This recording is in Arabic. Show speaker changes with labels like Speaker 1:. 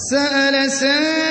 Speaker 1: سأل سائل